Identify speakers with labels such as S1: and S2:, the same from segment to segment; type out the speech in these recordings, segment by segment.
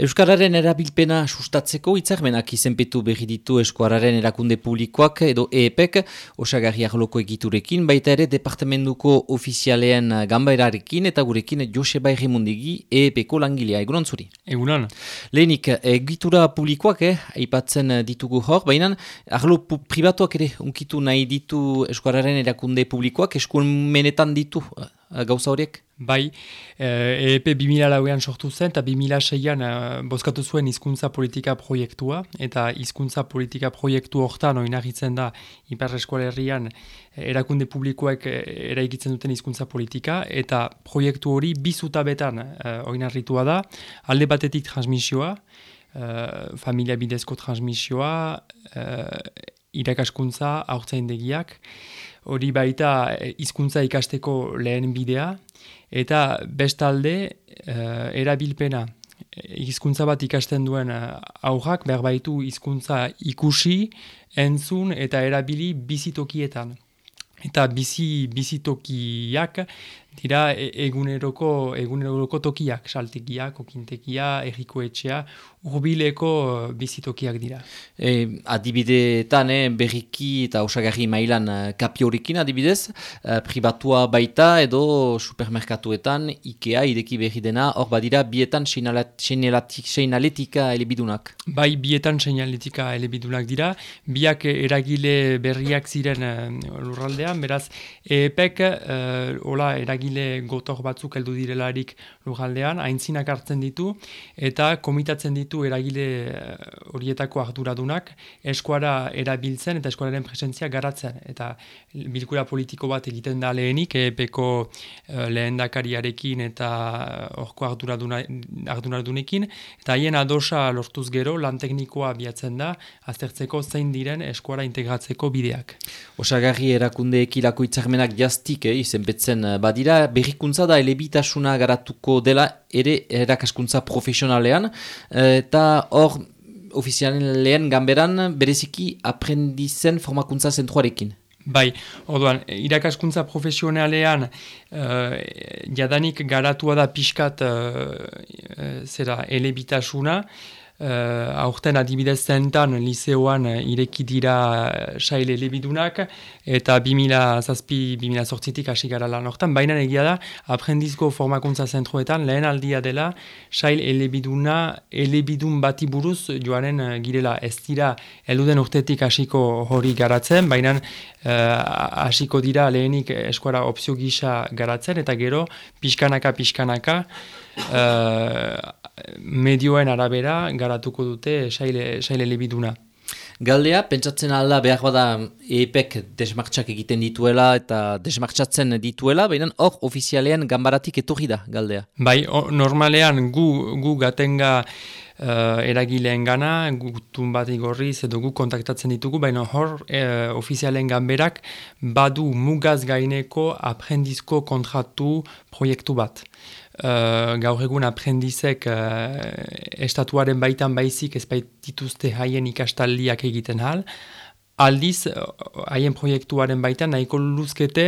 S1: Euskararen erabilpena sustatzeko hitzarmenak izenpetu berri ditu eskuararen erakunde publikoak edo EEPek osagarri arloko egiturekin, baita ere departamentuko ofizialean gambaerarekin eta gurekin Joseba Errimundigi EEPko langilea. Egunon zuri?
S2: Egunon.
S1: Lehenik, egitura publikoak, eh, aipatzen ditugu hor, baina arlo pribatuak ere unkitu nahi ditu eskuararen erakunde publikoak, eskumenetan ditu gauza horiek?
S2: Bai, EEP e 2000 lauean sortu zen eta 2006an uh, bozkatu zuen hizkuntza politika proiektua eta hizkuntza politika proiektu hortan oinarritzen da Ipar eh, erakunde publikoek eraikitzen duten hizkuntza politika eta proiektu hori bizuta betan oinarritua da alde batetik transmisioa, uh, familia bidezko transmisioa, uh, irakaskuntza, haurtzaindegiak, hori baita eh, hizkuntza ikasteko lehen bidea, eta bestalde uh, erabilpena hizkuntza bat ikasten duen aurrak behar baitu hizkuntza ikusi, entzun eta erabili bizitokietan. Eta bizi bizitokiak dira e, eguneroko eguneroko tokiak, saltekiak, okintekia, erriko etxea, urbileko uh, bizitokiak dira.
S1: E, adibideetan, eh, berriki eta osagarri mailan uh, kapiorikin adibidez, uh, pribatua baita edo supermerkatuetan Ikea ideki berri dena, hor badira bietan seinaletika elebidunak.
S2: Bai, bietan seinaletika elebidunak dira, biak eragile berriak ziren uh, lurraldean, beraz, EPEK, uh, ola, eragile gotor batzuk heldu direlarik lugaldean, haintzinak hartzen ditu, eta komitatzen ditu eragile eh, horietako arduradunak eskuara erabiltzen eta eskuararen presentzia garatzen. Eta bilkura politiko bat egiten da lehenik, epeko uh, lehendakariarekin eta horko arduradunekin, eta haien adosa lortuz gero lan teknikoa biatzen da, aztertzeko zein diren eskuara integratzeko bideak.
S1: Osagarri erakunde ekilako itzarmenak jaztik, eh, izenpetzen badira, dira berrikuntza da elebitasuna garatuko dela ere erakaskuntza profesionalean eta hor ofizialen lehen gamberan bereziki aprendizen formakuntza zentruarekin.
S2: Bai, orduan, irakaskuntza profesionalean uh, jadanik garatua da pixkat uh, zera elebitasuna, Uh, aurten adibidez zentan liseoan uh, ireki dira uh, saile elebidunak eta 2000-2000 sortzitik hasi gara lan hortan. Baina egia da, aprendizko formakuntza zentruetan lehen aldia dela sail elebiduna elebidun bati buruz joanen uh, girela ez dira eluden urtetik hasiko hori garatzen, baina hasiko dira lehenik eskuara opzio gisa garatzen eta gero pixkanaka pixkanaka medioen arabera garatuko dute saile, saile libiduna.
S1: Galdea, pentsatzen alda behar bada EPEK desmartxak egiten dituela eta desmartxatzen dituela, baina hor ofizialean gambaratik etorri da galdea.
S2: Bai, normalean gu, gu gatenga uh, eragileen gana, gutun bat igorriz edo gu kontaktatzen ditugu, baina hor uh, ofizialen gamberak badu mugaz gaineko aprendizko kontratu proiektu bat. Uh, gaur egun aprendizek uh, estatuaren baitan baizik ez baitituzte haien ikastaldiak egiten hal, aldiz, eh, haien proiektuaren baita nahiko luzkete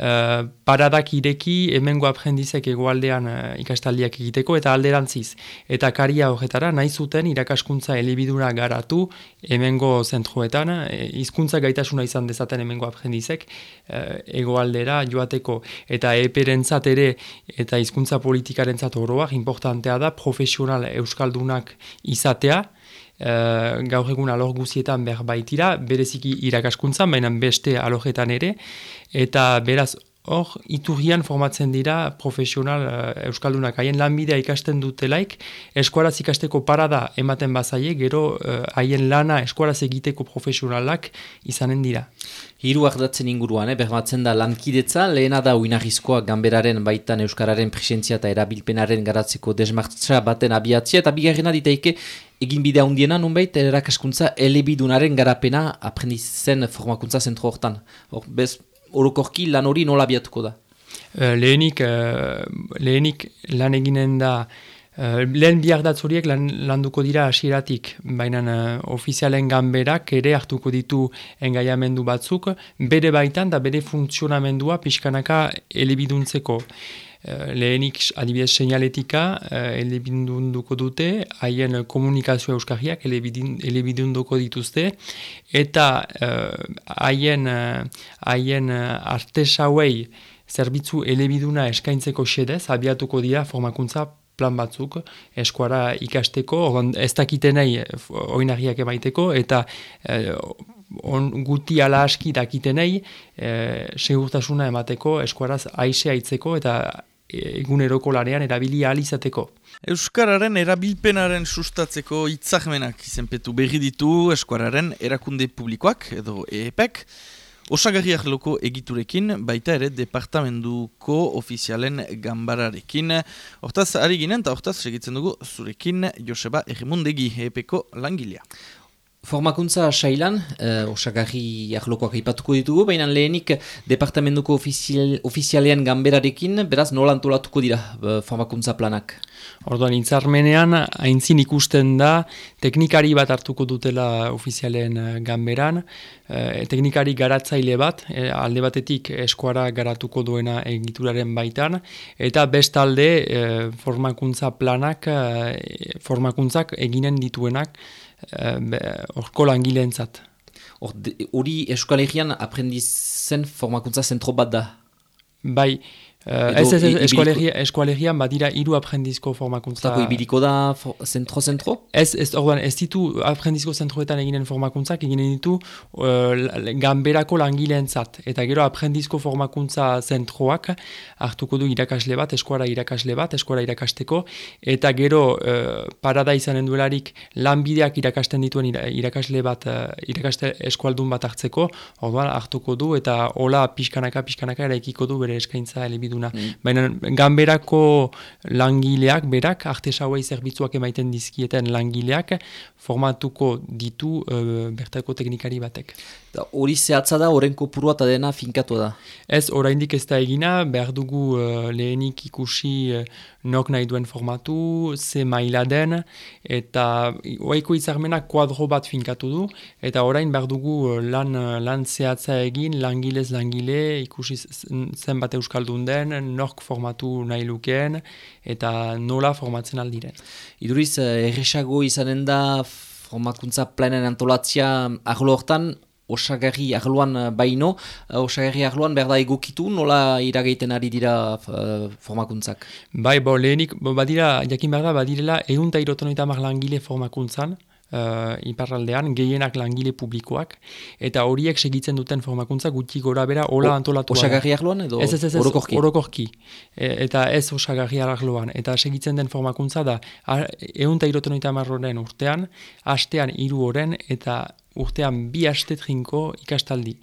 S2: uh, paradak ireki hemengo aprendizek egoaldean uh, ikastaldiak egiteko eta alderantziz. Eta karia horretara nahi zuten irakaskuntza elebidura garatu hemengo zentruetan, hizkuntza gaitasuna izan dezaten hemengo aprendizek uh, egoaldera joateko. Eta eperentzat ere eta hizkuntza politikarentzat oroak importantea da profesional euskaldunak izatea, uh, gaur egun alor guzietan behar baitira, bereziki irakaskuntzan, baina beste alojetan ere, eta beraz hor, iturrian formatzen dira profesional uh, euskaldunak haien lanbidea ikasten dutelaik, eskualaz ikasteko parada ematen bazaie, gero uh, haien lana eskualaz egiteko profesionalak izanen dira.
S1: Hiru ardatzen inguruan, eh, bermatzen da lankidetza, lehena da uinarrizkoa gamberaren baitan euskararen presentzia eta erabilpenaren garatzeko desmartza baten abiatzia, eta bigarrena diteike egin bidea hundiena nunbait erakaskuntza elebidunaren garapena aprendizen formakuntza zentro hortan. Hor, bez, orokorki lan hori nola biatuko da?
S2: Uh, lehenik, uh, lehenik lan eginen da Uh, lehen bihar datzoriek lan, landuko dira hasieratik, baina ofizialen ganberak ere hartuko ditu engaiamendu batzuk, bere baitan da bere funtzionamendua pixkanaka elebiduntzeko. Lehenik adibidez seinaletika elebidunduko dute, haien komunikazioa euskarriak elebidunduko dituzte, eta haien haien artesauei zerbitzu elebiduna eskaintzeko xedez, abiatuko dira formakuntza plan batzuk eskuara ikasteko, ez dakitenei oinarriak emaiteko, eta eh, on, guti ala aski dakitenei eh, segurtasuna emateko eskuaraz aise aitzeko eta eguneroko lanean erabili alizateko.
S3: Euskararen erabilpenaren sustatzeko itzahmenak izenpetu berri ditu eskuararen erakunde publikoak edo EEPEK, Osagarriak loko egiturekin, baita ere departamentuko ofizialen gambararekin. Hortaz, ari ginen, eta hortaz, segitzen dugu, zurekin Joseba Errimundegi, epeko langilea.
S1: Formakuntza sailan, eh, osagarri ahlokoak ipatuko ditugu, baina lehenik departamentuko ofizial, ofizialean gamberarekin, beraz nola antolatuko dira eh, formakuntza planak?
S2: Orduan, intzarmenean, haintzin ikusten da, teknikari bat hartuko dutela ofizialen uh, gamberan, uh, teknikari garatzaile bat, eh, alde batetik eskuara garatuko duena egituraren baitan, eta bestalde uh, formakuntza planak, formakuntzak eginen dituenak, horko uh, langileentzat.
S1: Hori eskualegian aprendizen formakuntza zentro bat da?
S2: Bai, Uh, ez ez eskualegian badira hiru aprendizko formakuntza.
S1: Zako ibiliko da zentro-zentro?
S2: Ez, ez, orduan, ez ditu aprendizko zentroetan eginen formakuntzak, eginen ditu uh, ganberako langileen zat. Eta gero aprendizko formakuntza zentroak hartuko du irakasle bat, eskuara irakasle bat, eskuara irakasteko. Eta gero uh, parada izanen duelarik lanbideak irakasten dituen irakasle bat, uh, irakaste eskualdun bat hartzeko. Orduan, hartuko du eta hola pixkanaka, pixkanaka eraikiko du bere eskaintza elebidu duna. Mm. Baina ganberako langileak, berak, artesauai zerbitzuak emaiten dizkieten langileak, formatuko ditu uh, bertako teknikari batek.
S1: Hori zehatza da, horren kopurua eta dena finkatu da?
S2: Ez, oraindik ez da egina, behar dugu uh, lehenik ikusi uh, nok nahi duen formatu, ze maila den, eta oaiko izarmenak kuadro bat finkatu du, eta orain behar dugu lan, lan zehatza egin, langilez langile, ikusi zenbat euskaldun den, nok formatu nahi lukeen, eta nola formatzen aldiren.
S1: Iduriz, erresago izanen da formakuntza planen antolatzia arlo hortan, osagarri arloan eh, baino, uh, osagarri arloan berda egokitu, nola iragaiten ari dira uh, formakuntzak?
S2: Bai, bo, lehenik, bo, badira, jakin berda, badirela, egun ta irotonoita mar langile formakuntzan, uh, iparraldean, gehienak langile publikoak, eta horiek segitzen duten formakuntza gutxi gora bera hola antolatu.
S1: Osagarri arloan edo
S2: ez, ez, ez, orokorki? Orokorki, e, eta ez osagarri arloan, eta segitzen den formakuntza da, egun ta irotonoita marroren urtean, hastean hiru oren, eta urtean bi aste trinko ikastaldi.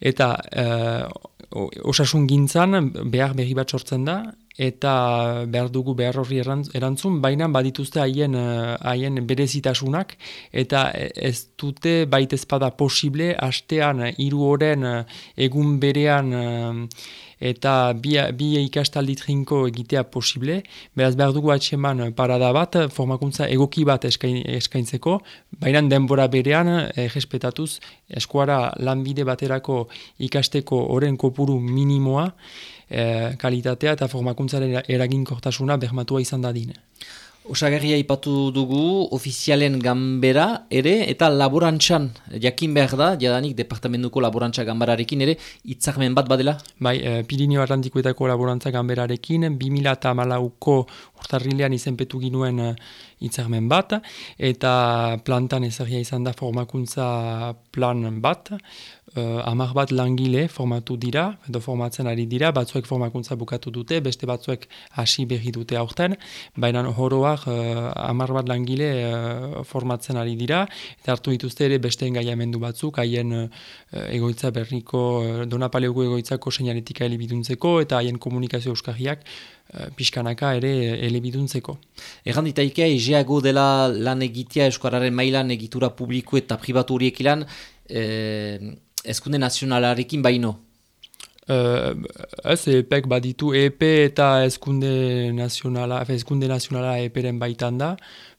S2: Eta uh, osasun gintzan behar berri bat sortzen da, eta behar dugu behar horri erantzun, baina badituzte haien, uh, haien berezitasunak, eta ez dute baitezpada posible, hastean hiru oren egun berean eta bi, bi ikastaldi trinko egitea posible, beraz behar dugu atxeman parada bat, formakuntza egoki bat eskain, eskaintzeko, baina denbora berean, eh, respetatuz, eskuara lanbide baterako ikasteko oren kopuru minimoa, eh, kalitatea eta formakuntzaren eraginkortasuna behmatua izan dadine.
S1: Osagarria ipatu dugu ofizialen gambera ere eta laborantxan jakin behar da, jadanik departamentuko laborantza gambararekin ere itzakmen bat badela?
S2: Bai, e, Pirineo Atlantikoetako laborantza gamberarekin 2008ko urtarrilean izenpetu ginuen e, itzakmen bat eta plantan ezagia izan da formakuntza plan bat, uh, amar bat langile formatu dira, edo formatzen ari dira, batzuek formakuntza bukatu dute, beste batzuek hasi berri dute aurten, baina horoak uh, amar bat langile uh, formatzen ari dira, eta hartu dituzte ere beste engaiamendu batzuk, haien uh, egoitza berriko, uh, donapaleuko egoitzako seinaletika elibiduntzeko, eta haien komunikazio euskarriak pixkanaka ere elebiduntzeko.
S1: Egan ditaikea, egeago dela lan egitea eskuararen mailan egitura publiko eta pribatu horiek ilan, ezkunde nazionalarekin baino?
S2: Uh, ez EPEk baditu EP eta ezkunde nazionala, ezkunde nazionala EPren baitan da,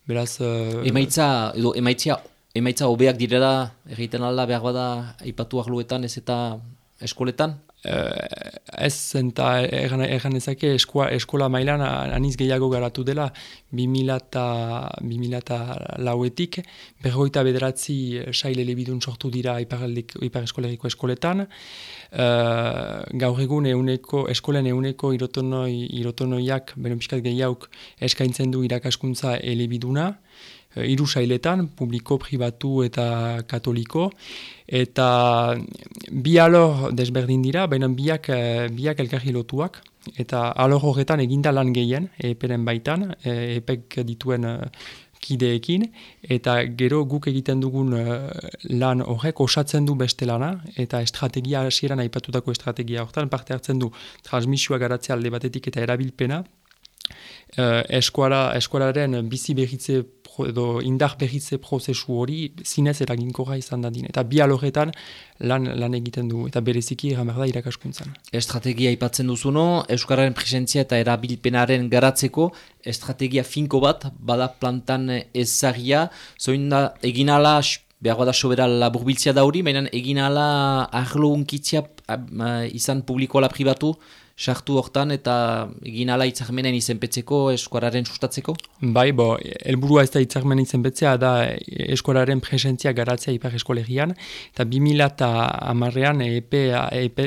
S2: beraz...
S1: Uh, emaitza, edo, emaitza, emaitza obeak direla, egiten alda behar bada, aipatu ahluetan ez eta eskoletan?
S2: Uh, ez zenta ergan, ergan ezake eskola, eskola mailan aniz gehiago garatu dela 2000 lauetik. Berroita bederatzi saile lebidun sortu dira ipar, ipar eskoleriko eskoletan. Uh, gaur egun euneko, eskolen euneko irotonoi, irotonoiak beren piskat gehiago eskaintzen du irakaskuntza elebiduna. Eh, hiru sailetan, publiko, pribatu eta katoliko, eta bi alor desberdin dira, baina biak, eh, biak elkarri lotuak, eta alor horretan eginda lan gehien, eperen baitan, e, epek dituen kideekin, eta gero guk egiten dugun lan horrek osatzen du beste lana, eta estrategia hasieran aipatutako estrategia horretan, parte hartzen du transmisioa garatzea alde batetik eta erabilpena, Uh, eskuara, eskuararen bizi edo indar berritze prozesu hori zinez eraginkorra izan dadin. Eta bi aloretan lan, lan egiten du, eta bereziki egan da irakaskuntzan.
S1: Estrategia ipatzen duzuno, Euskararen presentzia eta erabilpenaren garatzeko, estrategia finko bat, bada plantan ezagia, zoin da egin ala, behar da sobera laburbiltzia da hori, baina egin ala arlo unkitzia izan publikoa la pribatu, sartu hortan eta egin ala itzarmenen izenpetzeko eskuararen sustatzeko?
S2: Bai, bo, elburua ez da itzarmenen izenpetzea da eskuararen presentzia garatzea ipar eskolegian eta 2000 eta amarrean EP, EP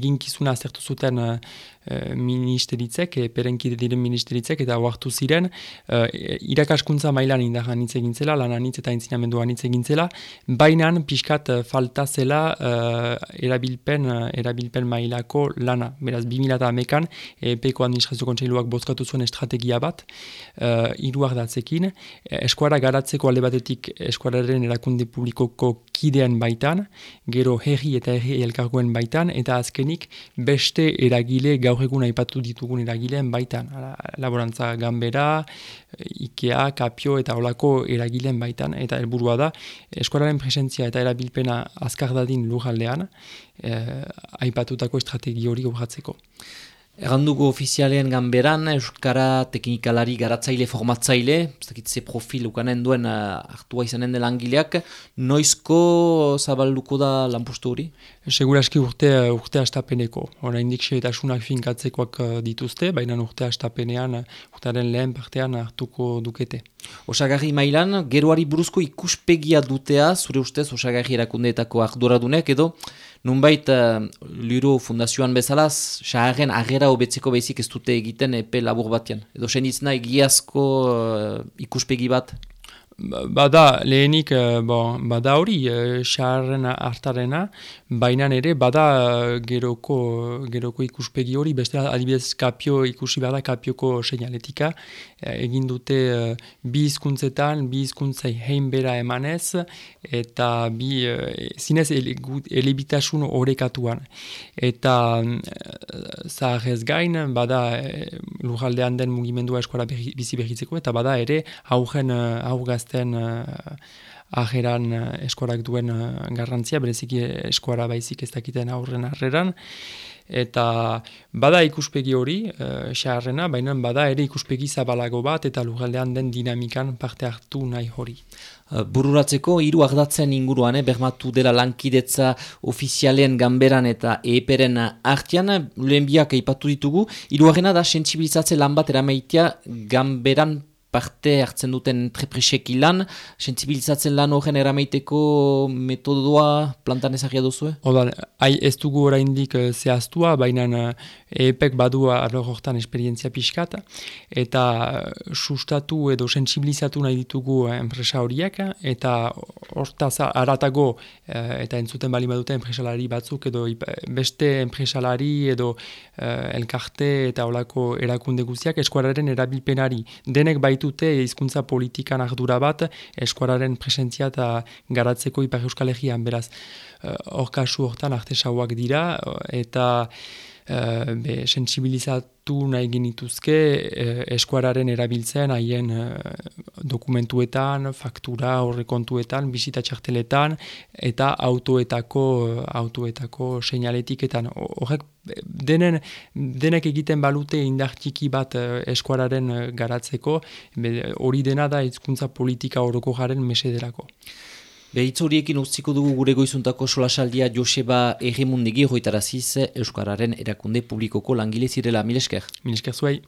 S2: eginkizuna zertu zuten Eh, ministeritzek, e, perenkide diren ministeritzek, eta oartu ziren, e, irakaskuntza mailan indahan hitz egintzela, lan anitz eta entzinamendu anitz egintzela, bainan pixkat falta zela erabilpen, erabilpen mailako lana. Beraz, 2000 amekan, EPeko administrazio kontseiluak bozkatu zuen estrategia bat, e, iruak datzekin, eskuara garatzeko alde batetik eskuararen erakunde publikoko kidean baitan, gero herri eta herri elkargoen baitan, eta azkenik beste eragile gaur egun aipatu ditugun eragileen baitan. Laborantza gambera, Ikea, Kapio eta olako eragileen baitan. Eta helburua da, eskolaren presentzia eta erabilpena azkar dadin lujaldean, eh, aipatutako estrategi hori urratzeko.
S1: Errandugu ofizialean ganberan, Euskara teknikalari garatzaile formatzaile, ze profil ukanen duen uh, hartua izanen dela angileak, noizko zabalduko da lanpustu hori?
S2: Seguraski urte, urte astapeneko. Hora indik seetasunak finkatzekoak uh, dituzte, baina urte astapenean, urtearen lehen partean hartuko dukete.
S1: Osagarri mailan, geroari buruzko ikuspegia dutea, zure ustez, osagarri erakundeetako arduradunek, edo Nunbait, uh, Luro Fundazioan bezalaz, saharren agera hobetzeko behizik ez dute egiten epe labur batean. Edo sen izna egiazko uh, ikuspegi bat
S2: Bada, lehenik, eh, bon, bada hori, eh, hartarena, baina ere, bada eh, geroko, geroko ikuspegi hori, beste adibidez kapio ikusi bada kapioko seinaletika, egin dute bi hizkuntzetan, bi hizkuntzai hein bera emanez, eta bi, zinez, elebitasun horrekatuan. Eta zaharrez gain, bada lujaldean den mugimendua eskola bizi behitzeko, eta bada ere, aurren, aurgazten zen uh, ajeran uh, eskorak duen uh, garrantzia, bereziki eskora baizik ez dakiten aurren arreran. Eta bada ikuspegi hori, uh, baina bada ere ikuspegi zabalago bat eta lugaldean den dinamikan parte hartu nahi hori.
S1: Bururatzeko, hiru ardatzen inguruan, eh, bermatu dela lankidetza ofizialen ganberan eta eperen artian, lehen biak ditugu, hiru da sensibilizatze lan bat erameitia ganberan parte hartzen duten trepresek ilan, sensibilizatzen lan horren erameiteko metodoa plantan ezagia duzu?
S2: Oda, hai ez dugu oraindik uh, zehaztua, baina uh, epek badua arlo hortan esperientzia pixkat, eta uh, sustatu edo sensibilizatu nahi ditugu enpresa horiek, eta hortaz aratago uh, eta entzuten bali badute enpresalari batzuk, edo beste enpresalari edo uh, elkarte eta olako erakunde guztiak eskuararen erabilpenari. Denek baitu baitute hizkuntza politikan ardura bat eskuararen presentzia eta garatzeko ipar euskal beraz eh, hor kasu hortan artesauak dira eta uh, be, sensibilizatu nahi genituzke uh, eskuararen erabiltzen haien dokumentuetan, faktura horrekontuetan, bisita txarteletan eta autoetako autoetako seinaletiketan horrek denen denek egiten balute indartiki bat eskuararen garatzeko hori dena da hizkuntza politika horoko jaren mesederako.
S1: Behitz horiekin utziko dugu gure goizuntako solasaldia Joseba Egemundegi hoitaraziz Euskararen erakunde publikoko langile zirela. Milesker?
S2: Milesker zuei.